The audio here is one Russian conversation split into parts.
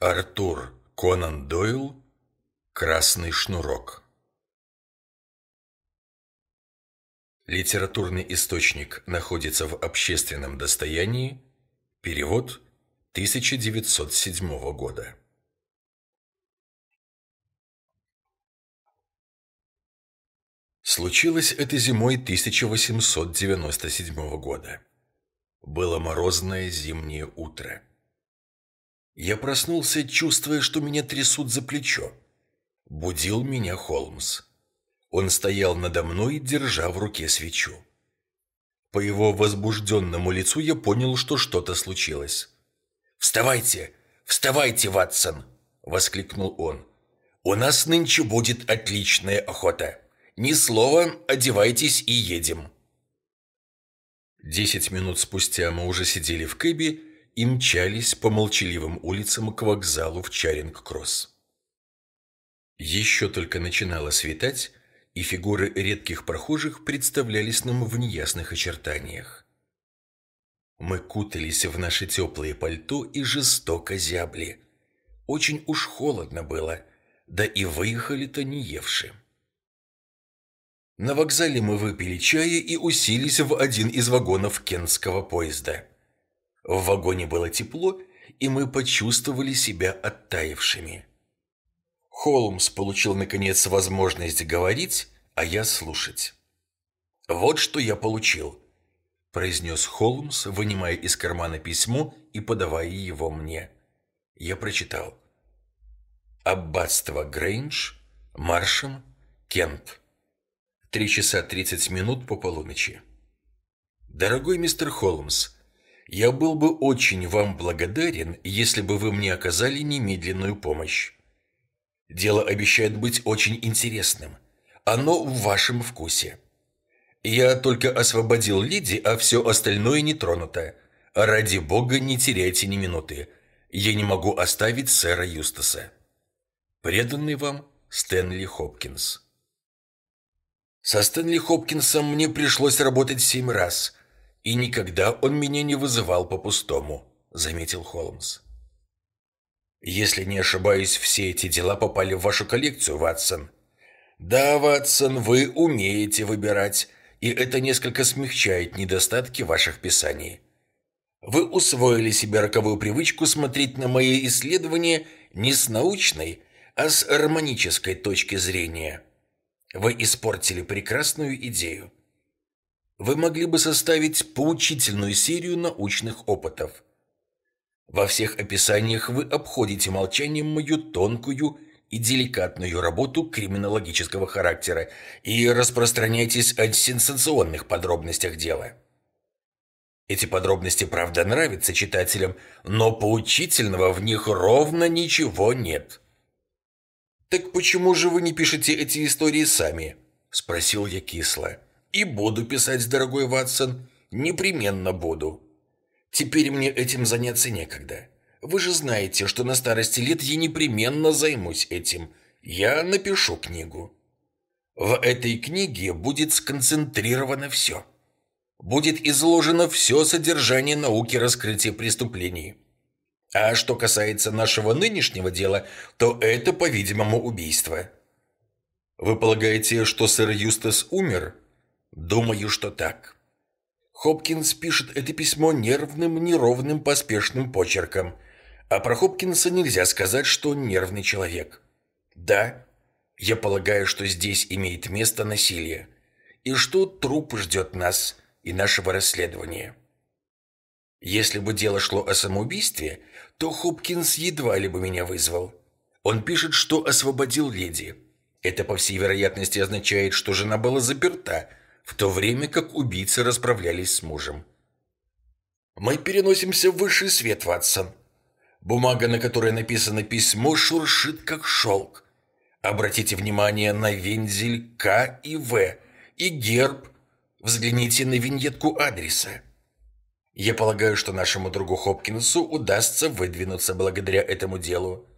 Артур Конан Дойл «Красный шнурок» Литературный источник находится в общественном достоянии. Перевод 1907 года. Случилось это зимой 1897 года. Было морозное зимнее утро. Я проснулся, чувствуя, что меня трясут за плечо. Будил меня Холмс. Он стоял надо мной, держа в руке свечу. По его возбужденному лицу я понял, что что-то случилось. «Вставайте! Вставайте, Ватсон!» — воскликнул он. «У нас нынче будет отличная охота. Ни слова, одевайтесь и едем». Десять минут спустя мы уже сидели в кэбе и мчались по молчаливым улицам к вокзалу в Чаринг-Кросс. Еще только начинало светать, и фигуры редких прохожих представлялись нам в неясных очертаниях. Мы кутались в наши теплые пальто и жестоко зябли. Очень уж холодно было, да и выехали-то не евши. На вокзале мы выпили чая и уселись в один из вагонов кентского поезда. В вагоне было тепло, и мы почувствовали себя оттаившими. Холмс получил, наконец, возможность говорить, а я слушать. «Вот что я получил», – произнес Холмс, вынимая из кармана письмо и подавая его мне. Я прочитал. «Аббатство Грейндж, Маршем, Кент. Три часа тридцать минут по полуночи. Дорогой мистер Холмс, я был бы очень вам благодарен, если бы вы мне оказали немедленную помощь. Дело обещает быть очень интересным. Оно в вашем вкусе. Я только освободил Лиди, а все остальное не тронуто. Ради бога, не теряйте ни минуты. Я не могу оставить сэра Юстаса. Преданный вам Стэнли Хопкинс. Со Стэнли Хопкинсом мне пришлось работать семь раз – и никогда он меня не вызывал по-пустому», — заметил Холмс. «Если не ошибаюсь, все эти дела попали в вашу коллекцию, Ватсон». «Да, Ватсон, вы умеете выбирать, и это несколько смягчает недостатки ваших писаний. Вы усвоили себе роковую привычку смотреть на мои исследования не с научной, а с гармонической точки зрения. Вы испортили прекрасную идею вы могли бы составить поучительную серию научных опытов. Во всех описаниях вы обходите молчанием мою тонкую и деликатную работу криминологического характера и распространяетесь о сенсационных подробностях дела. Эти подробности, правда, нравятся читателям, но поучительного в них ровно ничего нет. «Так почему же вы не пишете эти истории сами?» – спросил я кисло. И буду писать, дорогой Ватсон, непременно буду. Теперь мне этим заняться некогда. Вы же знаете, что на старости лет я непременно займусь этим. Я напишу книгу. В этой книге будет сконцентрировано все. Будет изложено все содержание науки раскрытия преступлений. А что касается нашего нынешнего дела, то это, по-видимому, убийство. Вы полагаете, что сэр Юстас умер? Думаю, что так. Хопкинс пишет это письмо нервным, неровным, поспешным почерком. А про Хопкинса нельзя сказать, что он нервный человек. Да, я полагаю, что здесь имеет место насилие. И что труп ждет нас и нашего расследования. Если бы дело шло о самоубийстве, то Хопкинс едва ли бы меня вызвал. Он пишет, что освободил леди. Это, по всей вероятности, означает, что жена была заперта, в то время как убийцы расправлялись с мужем. «Мы переносимся в высший свет, Ватсон. Бумага, на которой написано письмо, шуршит, как шелк. Обратите внимание на вензель К и В и герб. Взгляните на виньетку адреса. Я полагаю, что нашему другу Хопкинсу удастся выдвинуться благодаря этому делу.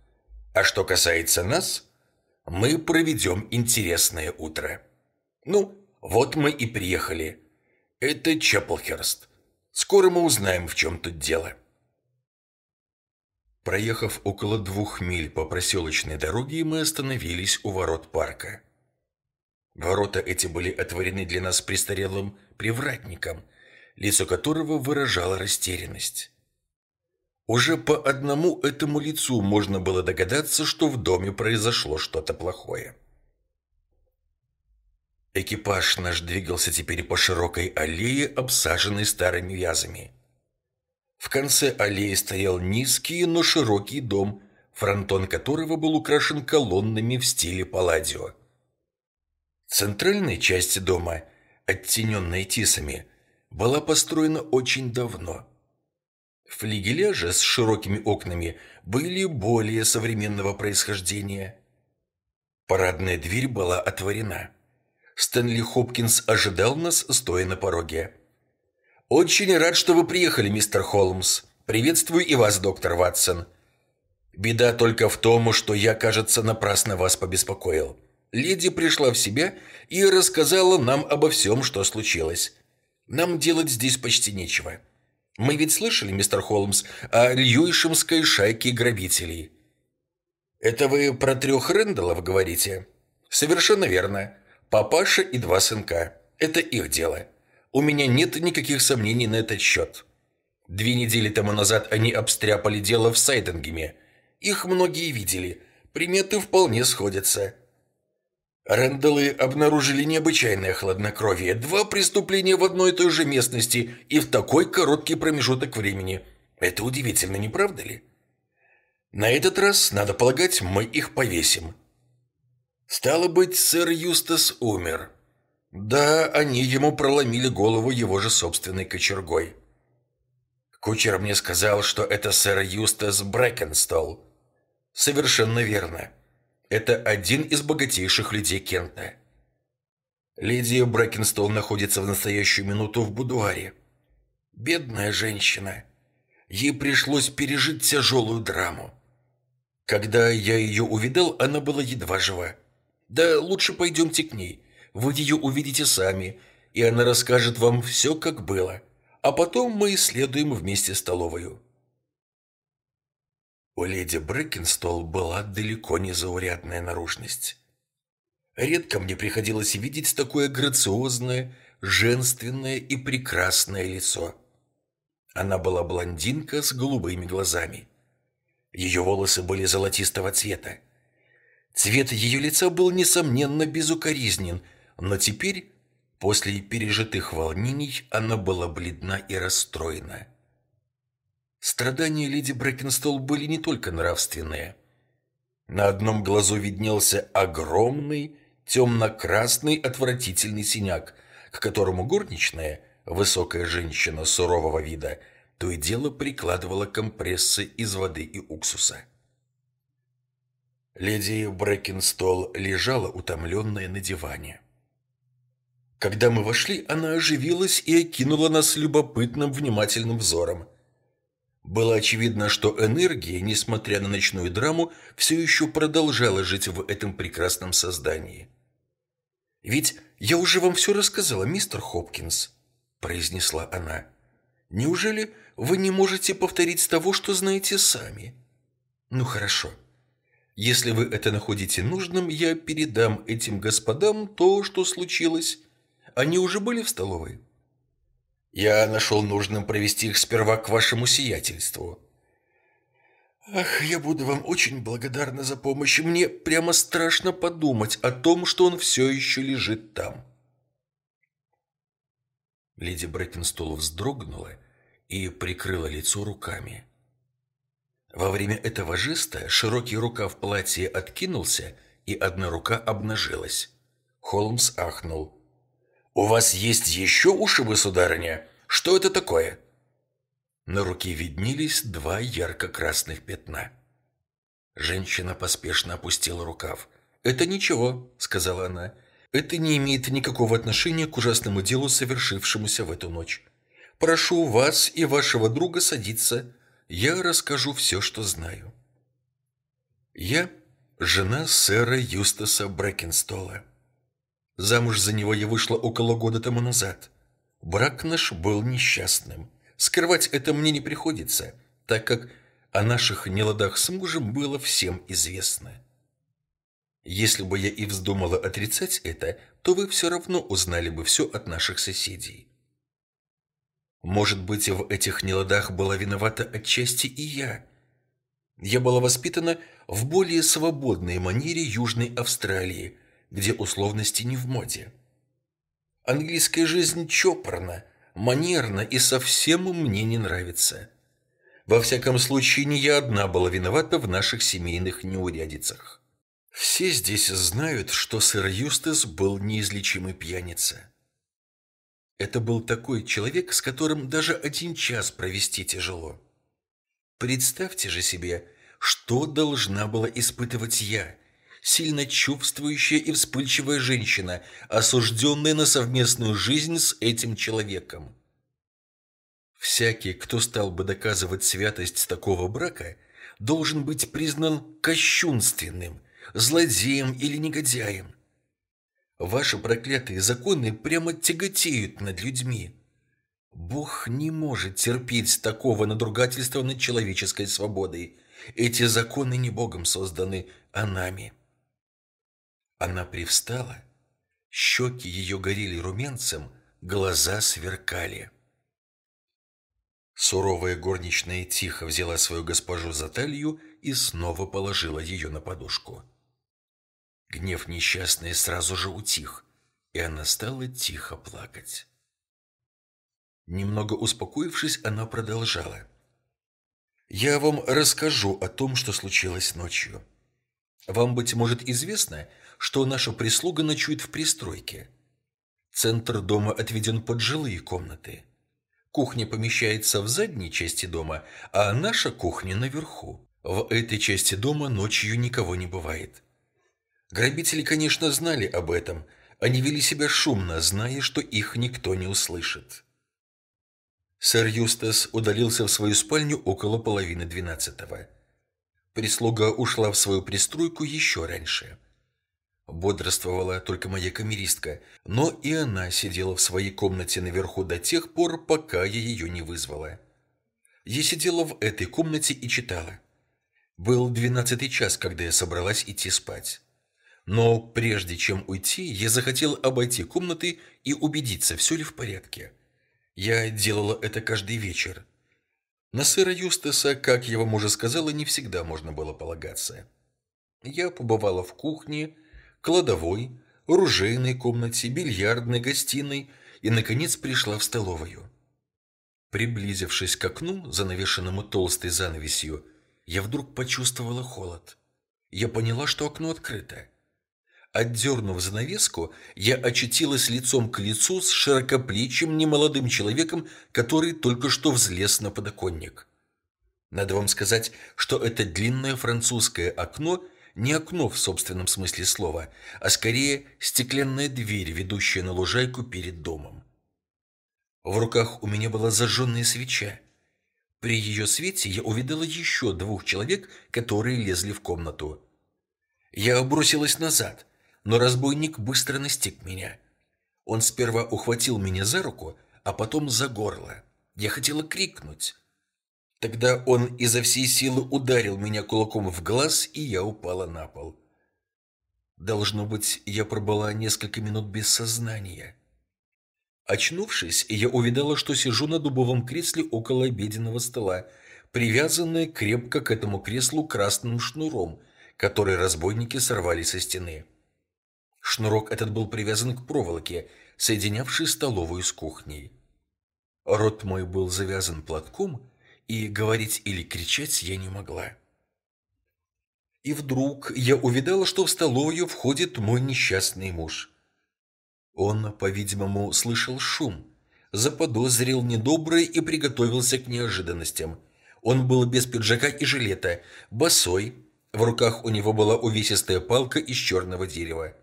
А что касается нас, мы проведем интересное утро. Ну, вот мы и приехали. Это Чеплхерст. Скоро мы узнаем, в чем тут дело. Проехав около двух миль по проселочной дороге, мы остановились у ворот парка. Ворота эти были отворены для нас престарелым привратником, лицо которого выражало растерянность. Уже по одному этому лицу можно было догадаться, что в доме произошло что-то плохое. Экипаж наш двигался теперь по широкой аллее, обсаженной старыми вязами. В конце аллеи стоял низкий, но широкий дом, фронтон которого был украшен колоннами в стиле палладио. Центральная часть дома, оттененная тисами, была построена очень давно – Флигеля же с широкими окнами были более современного происхождения. Парадная дверь была отворена. Стэнли Хопкинс ожидал нас, стоя на пороге. «Очень рад, что вы приехали, мистер Холмс. Приветствую и вас, доктор Ватсон. Беда только в том, что я, кажется, напрасно вас побеспокоил. Леди пришла в себя и рассказала нам обо всем, что случилось. Нам делать здесь почти нечего». Мы ведь слышали, мистер Холмс, о Льюишемской шайке грабителей. Это вы про трех Рэндаллов говорите? Совершенно верно. Папаша и два сынка. Это их дело. У меня нет никаких сомнений на этот счет. Две недели тому назад они обстряпали дело в Сайдингеме. Их многие видели. Приметы вполне сходятся. Рэндаллы обнаружили необычайное хладнокровие. Два преступления в одной и той же местности и в такой короткий промежуток времени. Это удивительно, не правда ли? На этот раз, надо полагать, мы их повесим. Стало быть, сэр Юстас умер. Да, они ему проломили голову его же собственной кочергой. Кучер мне сказал, что это сэр Юстас Брэкенстол. Совершенно верно. Это один из богатейших людей Кента. Леди Брэкенстол находится в настоящую минуту в будуаре. Бедная женщина. Ей пришлось пережить тяжелую драму. Когда я ее увидел, она была едва жива. Да лучше пойдемте к ней. Вы ее увидите сами, и она расскажет вам все, как было. А потом мы исследуем вместе столовую. У леди Брэкенстол была далеко не заурядная наружность. Редко мне приходилось видеть такое грациозное, женственное и прекрасное лицо. Она была блондинка с голубыми глазами. Ее волосы были золотистого цвета. Цвет ее лица был, несомненно, безукоризнен, но теперь, после пережитых волнений, она была бледна и расстроена. Страдания леди Брэкенстол были не только нравственные. На одном глазу виднелся огромный, темно-красный, отвратительный синяк, к которому горничная, высокая женщина сурового вида, то и дело прикладывала компрессы из воды и уксуса. Леди Брэкенстол лежала утомленная на диване. Когда мы вошли, она оживилась и окинула нас любопытным, внимательным взором – было очевидно, что энергия, несмотря на ночную драму, все еще продолжала жить в этом прекрасном создании. «Ведь я уже вам все рассказала, мистер Хопкинс», – произнесла она. «Неужели вы не можете повторить того, что знаете сами?» «Ну хорошо. Если вы это находите нужным, я передам этим господам то, что случилось. Они уже были в столовой?» Я нашел нужным провести их сперва к вашему сиятельству. Ах, я буду вам очень благодарна за помощь. Мне прямо страшно подумать о том, что он все еще лежит там. Леди Брэкенстол вздрогнула и прикрыла лицо руками. Во время этого жеста широкий рукав платья откинулся, и одна рука обнажилась. Холмс ахнул. «У вас есть еще уши, вы, сударыня? Что это такое?» На руке виднелись два ярко-красных пятна. Женщина поспешно опустила рукав. «Это ничего», — сказала она. «Это не имеет никакого отношения к ужасному делу, совершившемуся в эту ночь. Прошу вас и вашего друга садиться. Я расскажу все, что знаю». «Я жена сэра Юстаса Брэкенстола. Замуж за него я вышла около года тому назад. Брак наш был несчастным. Скрывать это мне не приходится, так как о наших неладах с мужем было всем известно. Если бы я и вздумала отрицать это, то вы все равно узнали бы все от наших соседей. Может быть, в этих неладах была виновата отчасти и я. Я была воспитана в более свободной манере Южной Австралии, где условности не в моде. Английская жизнь чопорна, манерна и совсем мне не нравится. Во всяком случае, не я одна была виновата в наших семейных неурядицах. Все здесь знают, что сэр Юстас был неизлечимый пьяница. Это был такой человек, с которым даже один час провести тяжело. Представьте же себе, что должна была испытывать я, сильно чувствующая и вспыльчивая женщина, осужденная на совместную жизнь с этим человеком. Всякий, кто стал бы доказывать святость такого брака, должен быть признан кощунственным – злодеем или негодяем. Ваши проклятые законы прямо тяготеют над людьми. Бог не может терпеть такого надругательства над человеческой свободой. Эти законы не Богом созданы, а нами. Она привстала, щеки ее горели румянцем, глаза сверкали. Суровая горничная тихо взяла свою госпожу за талию и снова положила ее на подушку. Гнев несчастной сразу же утих, и она стала тихо плакать. Немного успокоившись, она продолжала. «Я вам расскажу о том, что случилось ночью. Вам, быть может, известно, что наша прислуга ночует в пристройке. Центр дома отведен под жилые комнаты. Кухня помещается в задней части дома, а наша кухня наверху. В этой части дома ночью никого не бывает. Грабители, конечно, знали об этом. Они вели себя шумно, зная, что их никто не услышит. Сэр Юстас удалился в свою спальню около половины двенадцатого. Прислуга ушла в свою пристройку еще раньше. Бодрствовала только моя камеристка, но и она сидела в своей комнате наверху до тех пор, пока я ее не вызвала. Я сидела в этой комнате и читала. Был двенадцатый час, когда я собралась идти спать. Но прежде чем уйти, я захотел обойти комнаты и убедиться, все ли в порядке. Я делала это каждый вечер. На сэра Юстаса, как я вам уже сказала, не всегда можно было полагаться. Я побывала в кухне, кладовой, оружейной комнате, бильярдной, гостиной и, наконец, пришла в столовую. Приблизившись к окну, занавешенному толстой занавесью, я вдруг почувствовала холод. Я поняла, что окно открыто. Отдернув занавеску, я очутилась лицом к лицу с широкоплечим немолодым человеком, который только что взлез на подоконник. Надо вам сказать, что это длинное французское окно не окно в собственном смысле слова, а скорее стеклянная дверь, ведущая на лужайку перед домом. В руках у меня была зажженная свеча. При ее свете я увидела еще двух человек, которые лезли в комнату. Я бросилась назад но разбойник быстро настиг меня. Он сперва ухватил меня за руку, а потом за горло. Я хотела крикнуть. Тогда он изо всей силы ударил меня кулаком в глаз, и я упала на пол. Должно быть, я пробыла несколько минут без сознания. Очнувшись, я увидела, что сижу на дубовом кресле около обеденного стола, привязанная крепко к этому креслу красным шнуром, который разбойники сорвали со стены. Шнурок этот был привязан к проволоке, соединявшей столовую с кухней. Рот мой был завязан платком, и говорить или кричать я не могла. И вдруг я увидала, что в столовую входит мой несчастный муж. Он, по-видимому, слышал шум, заподозрил недоброе и приготовился к неожиданностям. Он был без пиджака и жилета, босой, в руках у него была увесистая палка из черного дерева.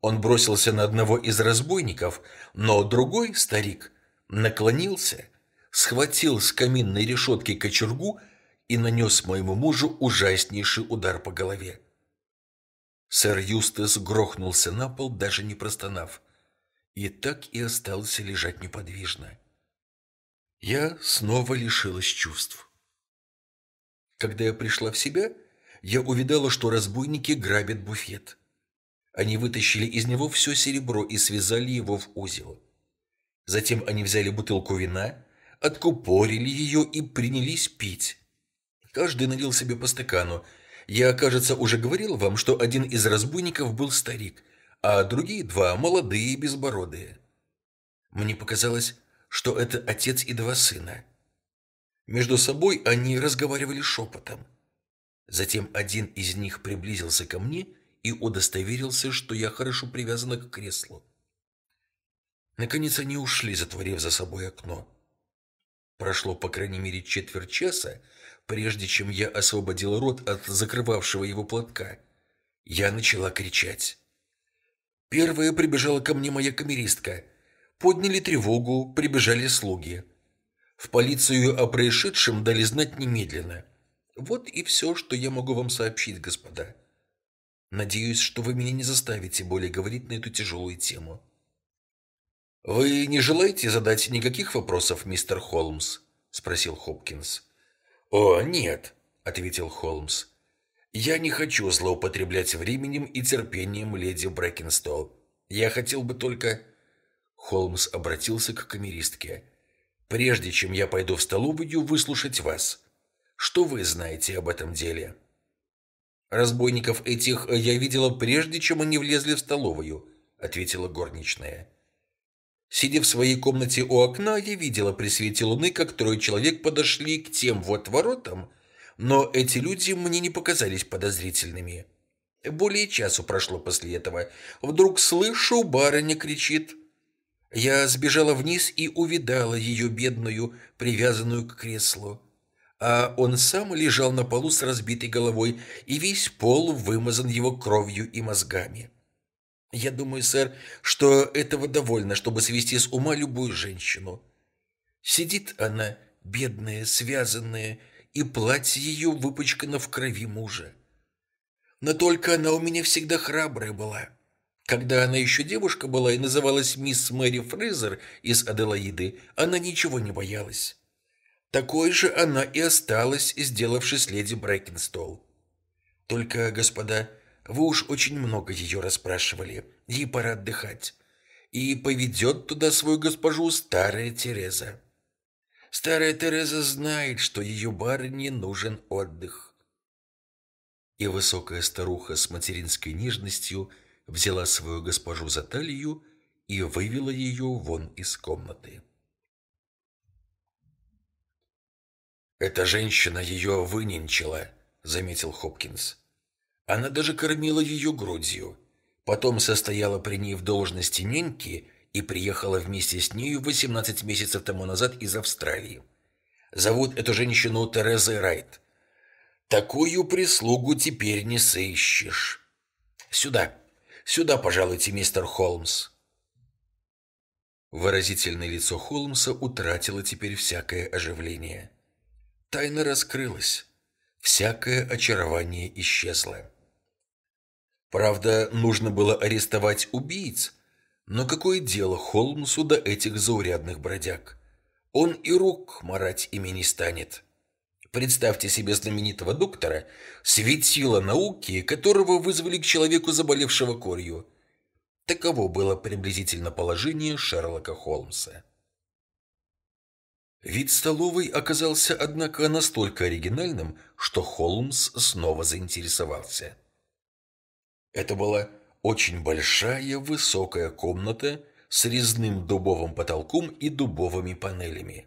Он бросился на одного из разбойников, но другой старик наклонился, схватил с каминной решетки кочергу и нанес моему мужу ужаснейший удар по голове. Сэр Юстас грохнулся на пол, даже не простонав, и так и остался лежать неподвижно. Я снова лишилась чувств. Когда я пришла в себя, я увидала, что разбойники грабят буфет. Они вытащили из него все серебро и связали его в узел. Затем они взяли бутылку вина, откупорили ее и принялись пить. Каждый налил себе по стакану. Я, кажется, уже говорил вам, что один из разбойников был старик, а другие два – молодые и безбородые. Мне показалось, что это отец и два сына. Между собой они разговаривали шепотом. Затем один из них приблизился ко мне и удостоверился, что я хорошо привязана к креслу. Наконец они ушли, затворив за собой окно. Прошло, по крайней мере, четверть часа, прежде чем я освободил рот от закрывавшего его платка. Я начала кричать. Первая прибежала ко мне моя камеристка. Подняли тревогу, прибежали слуги. В полицию о происшедшем дали знать немедленно. Вот и все, что я могу вам сообщить, господа. Надеюсь, что вы меня не заставите более говорить на эту тяжелую тему. «Вы не желаете задать никаких вопросов, мистер Холмс?» – спросил Хопкинс. «О, нет», – ответил Холмс. «Я не хочу злоупотреблять временем и терпением леди Брэкенстол. Я хотел бы только...» Холмс обратился к камеристке. «Прежде чем я пойду в столовую выслушать вас, что вы знаете об этом деле?» «Разбойников этих я видела прежде, чем они влезли в столовую», — ответила горничная. Сидя в своей комнате у окна, я видела при свете луны, как трое человек подошли к тем вот воротам, но эти люди мне не показались подозрительными. Более часу прошло после этого. Вдруг слышу, барыня кричит. Я сбежала вниз и увидала ее бедную, привязанную к креслу. А он сам лежал на полу с разбитой головой, и весь пол вымазан его кровью и мозгами. Я думаю, сэр, что этого довольно, чтобы свести с ума любую женщину. Сидит она, бедная, связанная, и платье ее выпачкано в крови мужа. Но только она у меня всегда храбрая была. Когда она еще девушка была и называлась мисс Мэри Фрейзер из Аделаиды, она ничего не боялась. Такой же она и осталась, сделавшись леди Брэкенстол. Только, господа, вы уж очень много ее расспрашивали. Ей пора отдыхать. И поведет туда свою госпожу старая Тереза. Старая Тереза знает, что ее барыне нужен отдых. И высокая старуха с материнской нежностью взяла свою госпожу за талию и вывела ее вон из комнаты. «Эта женщина ее выненчила», — заметил Хопкинс. Она даже кормила ее грудью. Потом состояла при ней в должности няньки и приехала вместе с нею 18 месяцев тому назад из Австралии. Зовут эту женщину Терезой Райт. Такую прислугу теперь не сыщешь. Сюда, сюда, пожалуйте, мистер Холмс. Выразительное лицо Холмса утратило теперь всякое оживление. Тайна раскрылась. Всякое очарование исчезло. Правда, нужно было арестовать убийц. Но какое дело Холмсу до этих заурядных бродяг? Он и рук марать ими не станет. Представьте себе знаменитого доктора, светила науки, которого вызвали к человеку, заболевшего корью. Таково было приблизительно положение Шерлока Холмса. Вид столовой оказался, однако, настолько оригинальным, что Холмс снова заинтересовался. Это была очень большая высокая комната с резным дубовым потолком и дубовыми панелями.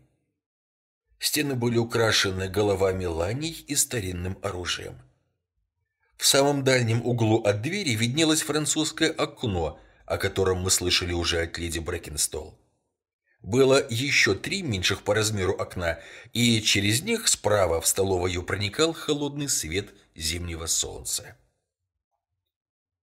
Стены были украшены головами ланей и старинным оружием. В самом дальнем углу от двери виднелось французское окно, о котором мы слышали уже от леди Брэкенстол. Было еще три меньших по размеру окна, и через них справа в столовую проникал холодный свет зимнего солнца.